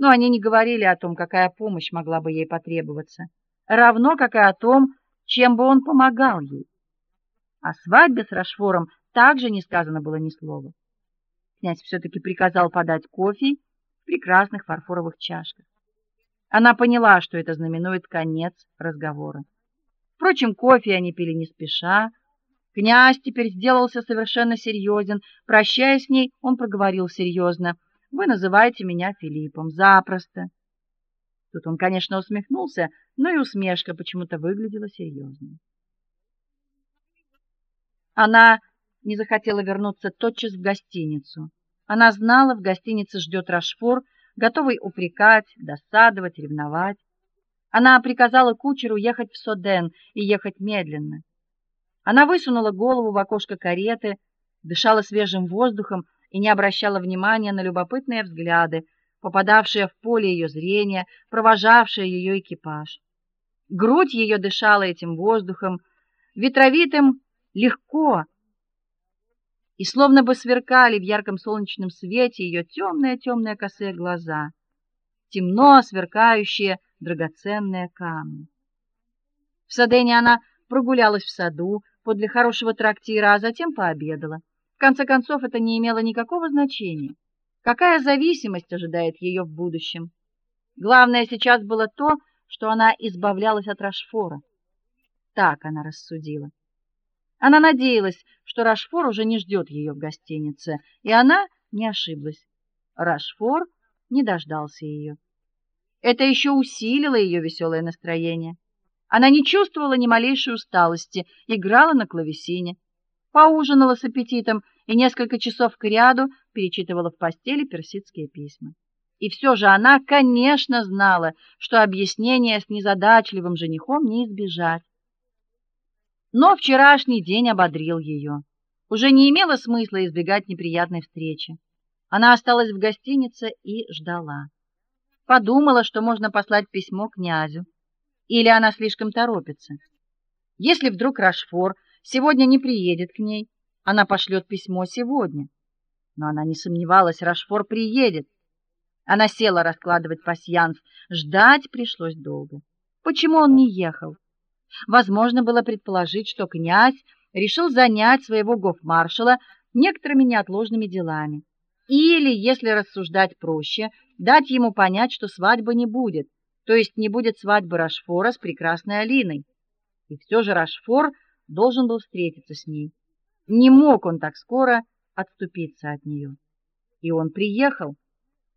но они не говорили о том, какая помощь могла бы ей потребоваться, равно как и о том, чем бы он помогал ей. О свадьбе с Рашфором также не сказано было ни слова. Князь все таки приказал подать кофе в прекрасных фарфоровых чашках. Она поняла, что это знаменует конец разговора. Впрочем, кофе они пили не спеша. Князь теперь сделался совершенно серьезен. Прощаясь с ней, он проговорил серьезно: "Вы называете меня Филиппом запросто". Тут он, конечно, усмехнулся, но и усмешка почему-то выглядела серьезной. Она не захотела вернуться тотчас в гостиницу. Она знала, в гостинице ждет Рашфор, готовый упрекать, досадовать, ревновать. Она приказала кучеру ехать в Соден и ехать медленно. Она высунула голову в окошко кареты, дышала свежим воздухом и не обращала внимания на любопытные взгляды, попадавшие в поле ее зрения, провожавшие ее экипаж. Грудь ее дышала этим воздухом, ветровитым, легко, и словно бы сверкали в ярком солнечном свете ее темные темные косые глаза, темно сверкающие драгоценные камни. В Садене она прогулялась в саду подле хорошего трактира, а затем пообедала. Конце концов, это не имело никакого значения. Какая зависимость ожидает ее в будущем? Главное сейчас было то, что она избавлялась от Рашфора. Так она рассудила. Она надеялась, что Рашфор уже не ждет ее в гостинице, и она не ошиблась. Рашфор не дождался ее. Это еще усилило ее веселое настроение. Она не чувствовала ни малейшей усталости, играла на клавесине, поужинала с аппетитом и несколько часов кряду перечитывала в постели персидские письма. И все же она, конечно, знала, что объяснения с незадачливым женихом не избежать. Но вчерашний день ободрил ее. Уже не имело смысла избегать неприятной встречи. Она осталась в гостинице и ждала. Подумала, что можно послать письмо князю, или она слишком торопится. Если вдруг Рашфор сегодня не приедет к ней, она пошлет письмо сегодня. Но она не сомневалась, Рашфор приедет. Она села раскладывать пасьянс. Ждать пришлось долго. Почему он не ехал? Возможно было предположить, что князь решил занять своего гофмаршала некоторыми неотложными делами. Или, если рассуждать проще, дать ему понять, что свадьбы не будет, то есть не будет свадьбы Рашфора с прекрасной Алиной. И все же Рашфор должен был встретиться с ней. Не мог он так скоро отступиться от нее. И он приехал.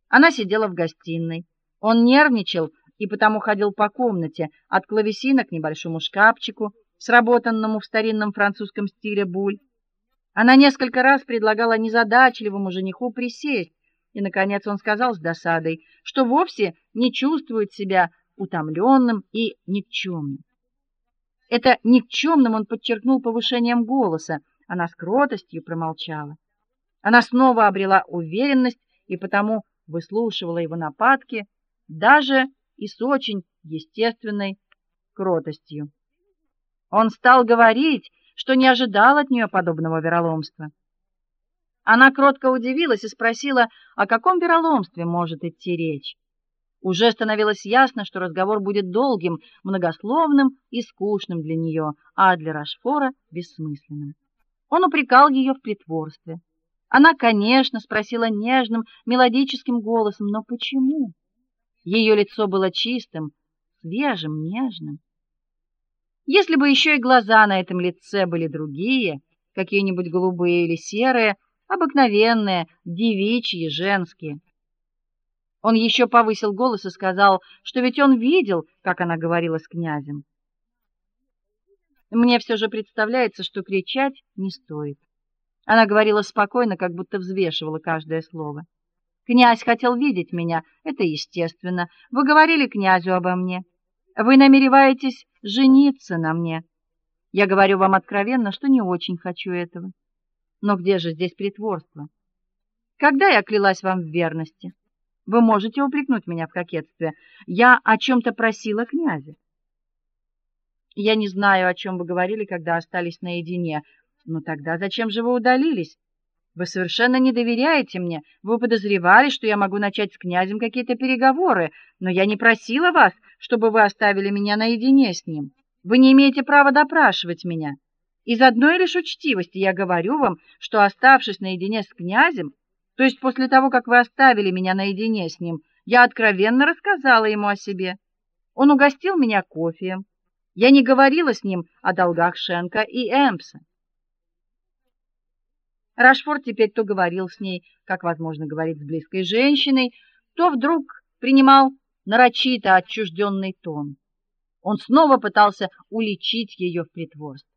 Она сидела в гостиной. Он нервничал и потому ходил по комнате, от клавесина к небольшому шкафчику, сработанному в старинном французском стиле буль. Она несколько раз предлагала незадачливому жениху присесть, и наконец он сказал с досадой, что вовсе не чувствует себя утомленным и никчемным. Это никчемным он подчеркнул повышением голоса. Она с кротостью промолчала. Она снова обрела уверенность и потому выслушивала его нападки, даже и с очень естественной кротостью. Он стал говорить, что не ожидал от нее подобного вероломства. Она кротко удивилась и спросила, о каком вероломстве может идти речь. Уже становилось ясно, что разговор будет долгим, многословным и скучным для нее, а для Рашфора бессмысленным. Он упрекал ее в притворстве. Она, конечно, спросила нежным, мелодическим голосом: "Но почему?" Ее лицо было чистым, свежим, нежным. Если бы еще и глаза на этом лице были другие, какие-нибудь голубые или серые, обыкновенные, девичьи, женские. Он еще повысил голос и сказал, что ведь он видел, как она говорила с князем. Мне все же представляется, что кричать не стоит. Она говорила спокойно, как будто взвешивала каждое слово. Князь хотел видеть меня, это естественно. Вы говорили князю обо мне. Вы намереваетесь жениться на мне. Я говорю вам откровенно, что не очень хочу этого. Но где же здесь притворство? Когда я клялась вам в верности? Вы можете упрекнуть меня в кокетстве. Я о чем то просила князя. Я не знаю, о чем вы говорили, когда остались наедине. Но тогда зачем же вы удалились? Вы совершенно не доверяете мне. Вы подозревали, что я могу начать с князем какие-то переговоры, но я не просила вас, чтобы вы оставили меня наедине с ним. Вы не имеете права допрашивать меня. Из одной лишь учтивости я говорю вам, что оставшись наедине с князем, то есть после того, как вы оставили меня наедине с ним, я откровенно рассказала ему о себе. Он угостил меня кофеем. Я не говорила с ним о долгах Шенка и Эмпса. Рашфорд теперь то говорил с ней, как возможно говорить с близкой женщиной, то вдруг принимал нарочито отчужденный тон. Он снова пытался уличить ее в притворстве.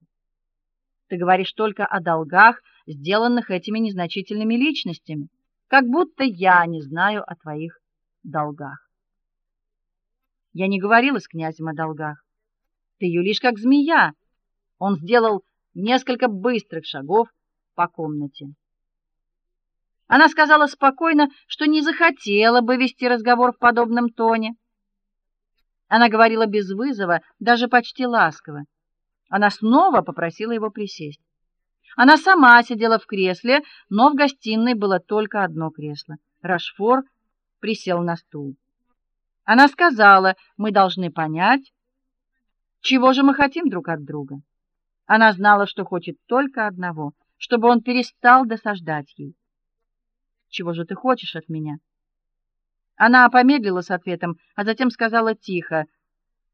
Ты говоришь только о долгах, сделанных этими незначительными личностями, как будто я не знаю о твоих долгах. Я не говорила с князем о долгах. Ты юлишь как змея. Он сделал несколько быстрых шагов по комнате. Она сказала спокойно, что не захотела бы вести разговор в подобном тоне. Она говорила без вызова, даже почти ласково. Она снова попросила его присесть. Она сама сидела в кресле, но в гостиной было только одно кресло. Рашфор присел на стул. Она сказала: "Мы должны понять, чего же мы хотим друг от друга". Она знала, что хочет только одного чтобы он перестал досаждать ей. Чего же ты хочешь от меня? Она помедлила с ответом, а затем сказала тихо: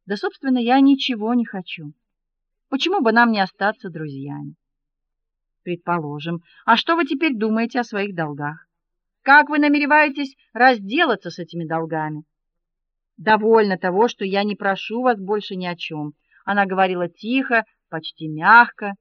"Да, собственно, я ничего не хочу. Почему бы нам не остаться друзьями?" Предположим. А что вы теперь думаете о своих долгах? Как вы намереваетесь разделаться с этими долгами? Довольно того, что я не прошу вас больше ни о чем. Она говорила тихо, почти мягко,